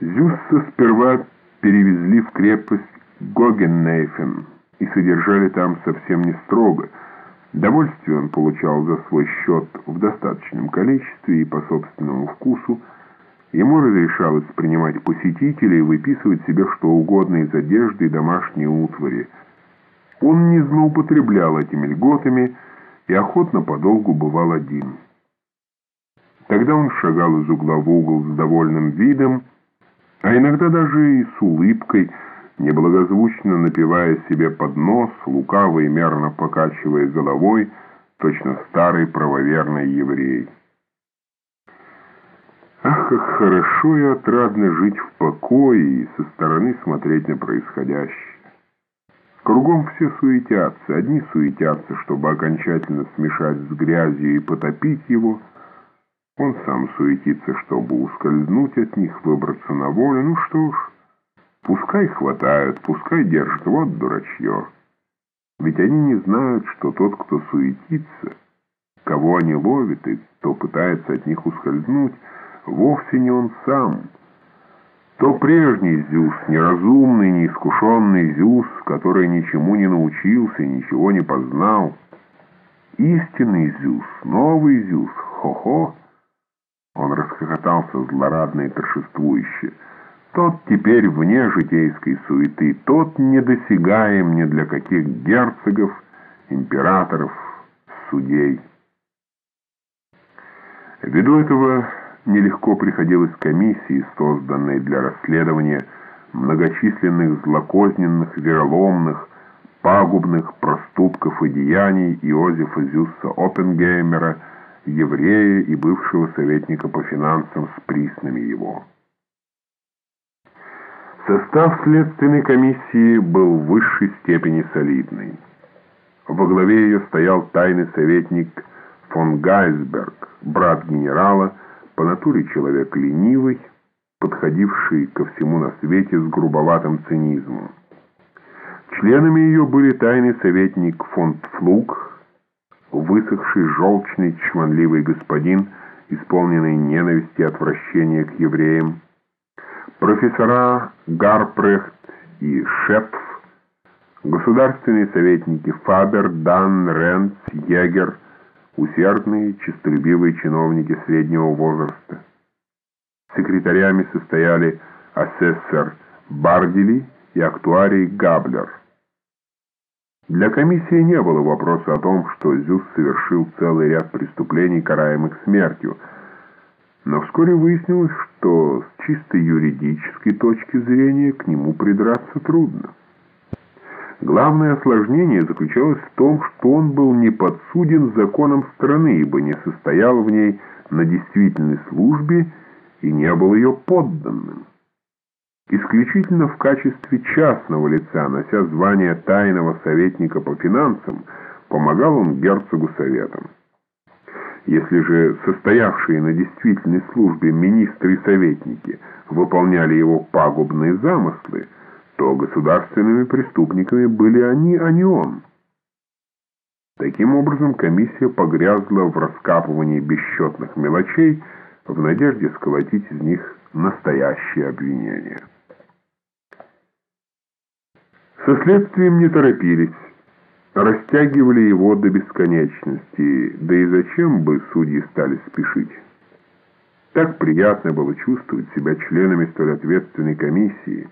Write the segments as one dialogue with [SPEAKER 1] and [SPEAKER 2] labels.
[SPEAKER 1] Зюсса сперва перевезли в крепость Гогеннейфен и содержали там совсем не строго. Довольствие он получал за свой счет в достаточном количестве и по собственному вкусу. Ему разрешалось принимать посетителей и выписывать себе что угодно из одежды и домашней утвари. Он не злоупотреблял этими льготами и охотно подолгу бывал один. Тогда он шагал из угла в угол с довольным видом, а иногда даже и с улыбкой, неблагозвучно напивая себе под нос, лукаво и мерно покачивая головой, точно старый правоверный еврей. Ах, как хорошо и отрадно жить в покое и со стороны смотреть на происходящее. Кругом все суетятся, одни суетятся, чтобы окончательно смешать с грязью и потопить его, он сам суетится, чтобы ускользнуть от них, выбраться на волю. Ну что ж, пускай хватают, пускай держат, вот дурачье. Ведь они не знают, что тот, кто суетится, кого они ловят и кто пытается от них ускользнуть, вовсе не он сам. То прежний Зюс, неразумный, неискушенный Зюс, который ничему не научился и ничего не познал. Истинный Зюс, новый Зюс, хо-хо, он расхохотался злорадно и торжествующе. Тот теперь вне житейской суеты, тот недосягаем ни для каких герцогов, императоров, судей. Ввиду этого нелегко приходилось комиссии, созданной для расследования многочисленных злокозненных, вероломных, пагубных проступков и деяний Иозефа Зюсса Оппенгеймера, еврея и бывшего советника по финансам с приснами его. Состав следственной комиссии был в высшей степени солидный. Во главе ее стоял тайный советник фон Гайсберг, брат генерала, по натуре человек ленивый, подходивший ко всему на свете с грубоватым цинизмом. Членами ее были тайный советник фон Флуг, высохший, желчный, чванливый господин, исполненный ненависти и отвращения к евреям, профессора Гарпрехт и Шепф, государственные советники Фабер, Дан, Ренц, Егер, усердные, честолюбивые чиновники среднего возраста. Секретарями состояли асессор Бардели и актуарий Габлер. Для комиссии не было вопроса о том, что Зюс совершил целый ряд преступлений, караемых смертью. Но вскоре выяснилось, что с чисто юридической точки зрения к нему придраться трудно. Главное осложнение заключалось в том, что он был не подсуден законом страны, ибо не состоял в ней на действительной службе и не был ее подданным. Исключительно в качестве частного лица, нося звание тайного советника по финансам, помогал он герцогу советам. Если же состоявшие на действительной службе министры и советники выполняли его пагубные замыслы, то государственными преступниками были они, а не он. Таким образом, комиссия погрязла в раскапывании бесчетных мелочей в надежде сколотить из них настоящее обвинение. Со следствием не торопились, растягивали его до бесконечности, да и зачем бы судьи стали спешить? Так приятно было чувствовать себя членами столь ответственной комиссии.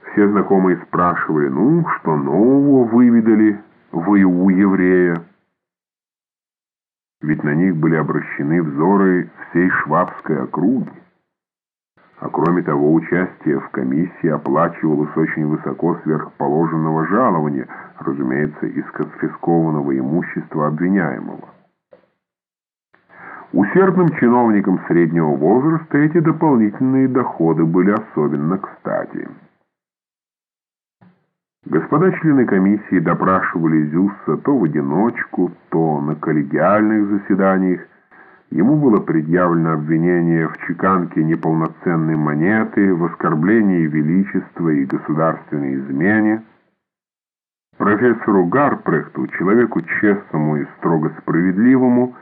[SPEAKER 1] Все знакомые спрашивали, ну, что нового выведали вы у еврея? Ведь на них были обращены взоры всей Швабской округи. А кроме того, участие в комиссии оплачивалось очень высоко сверхположенного жалования, разумеется, из конфискованного имущества обвиняемого. Усердным чиновникам среднего возраста эти дополнительные доходы были особенно кстати. Господа члены комиссии допрашивали Зюсса то в одиночку, то на коллегиальных заседаниях, Ему было предъявлено обвинение в чеканке неполноценной монеты, в оскорблении величества и государственной измене. Профессору Гарпрехту, человеку честному и строго справедливому,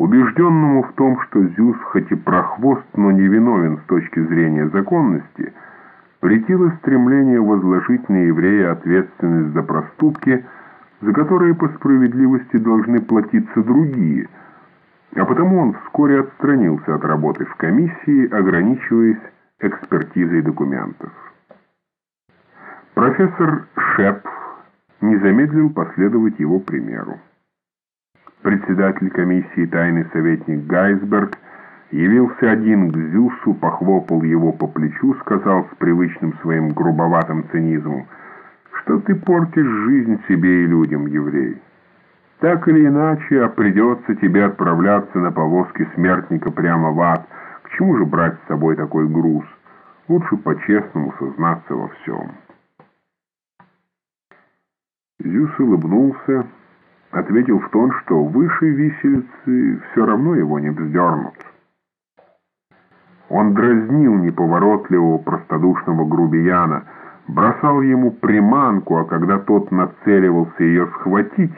[SPEAKER 1] Убежденному в том, что Зюс хоть и прохвост, но не виновен с точки зрения законности, претило стремление возложить на еврея ответственность за проступки, за которые по справедливости должны платиться другие, а потому он вскоре отстранился от работы в комиссии, ограничиваясь экспертизой документов. Профессор Шепф не замедлил последовать его примеру. Председатель комиссии тайный советник Гайсберг явился один к Зюсу, похлопал его по плечу, сказал с привычным своим грубоватым цинизмом, что ты портишь жизнь себе и людям, еврей. Так или иначе, придется тебе отправляться на повозке смертника прямо в ад. К чему же брать с собой такой груз? Лучше по-честному сознаться во всем. Зюс улыбнулся, ответил в том, что выше виселицы все равно его не вздернут. Он дразнил неповоротливого простодушного грубияна, бросал ему приманку, а когда тот нацеливался ее схватить,